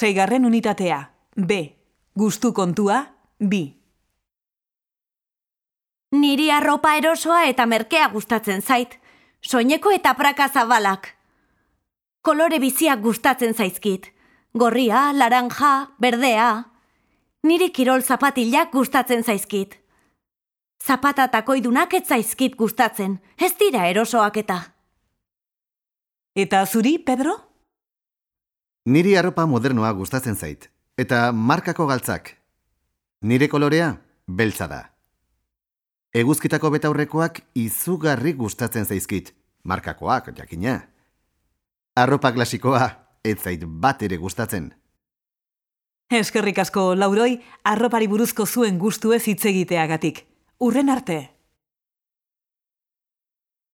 Seigarren unitatea. B. Gustu kontua. B. Niri arropa erosoa eta merkea gustatzen zait. Soineko eta praka zabalak. Kolore biziak gustatzen zaizkit. Gorria, laranja, berdea. Niri kirol zapatilak gustatzen zaizkit. Zapata takoidunak ez zaizkit gustatzen. Ez dira erosoak eta. Eta zuri, Pedro? Niri arropa modernoa gustatzen zait. Eta markako galtzak. Nire kolorea, beltza da. Eguzkitako betaurrekoak izugarri gustatzen zaizkit. Markakoak, jakina. Arropa klasikoa, ez zait bat ere gustatzen. Eskerrik asko, lauroi, arropari buruzko zuen gustu ez hitz egiteagatik. Urren arte!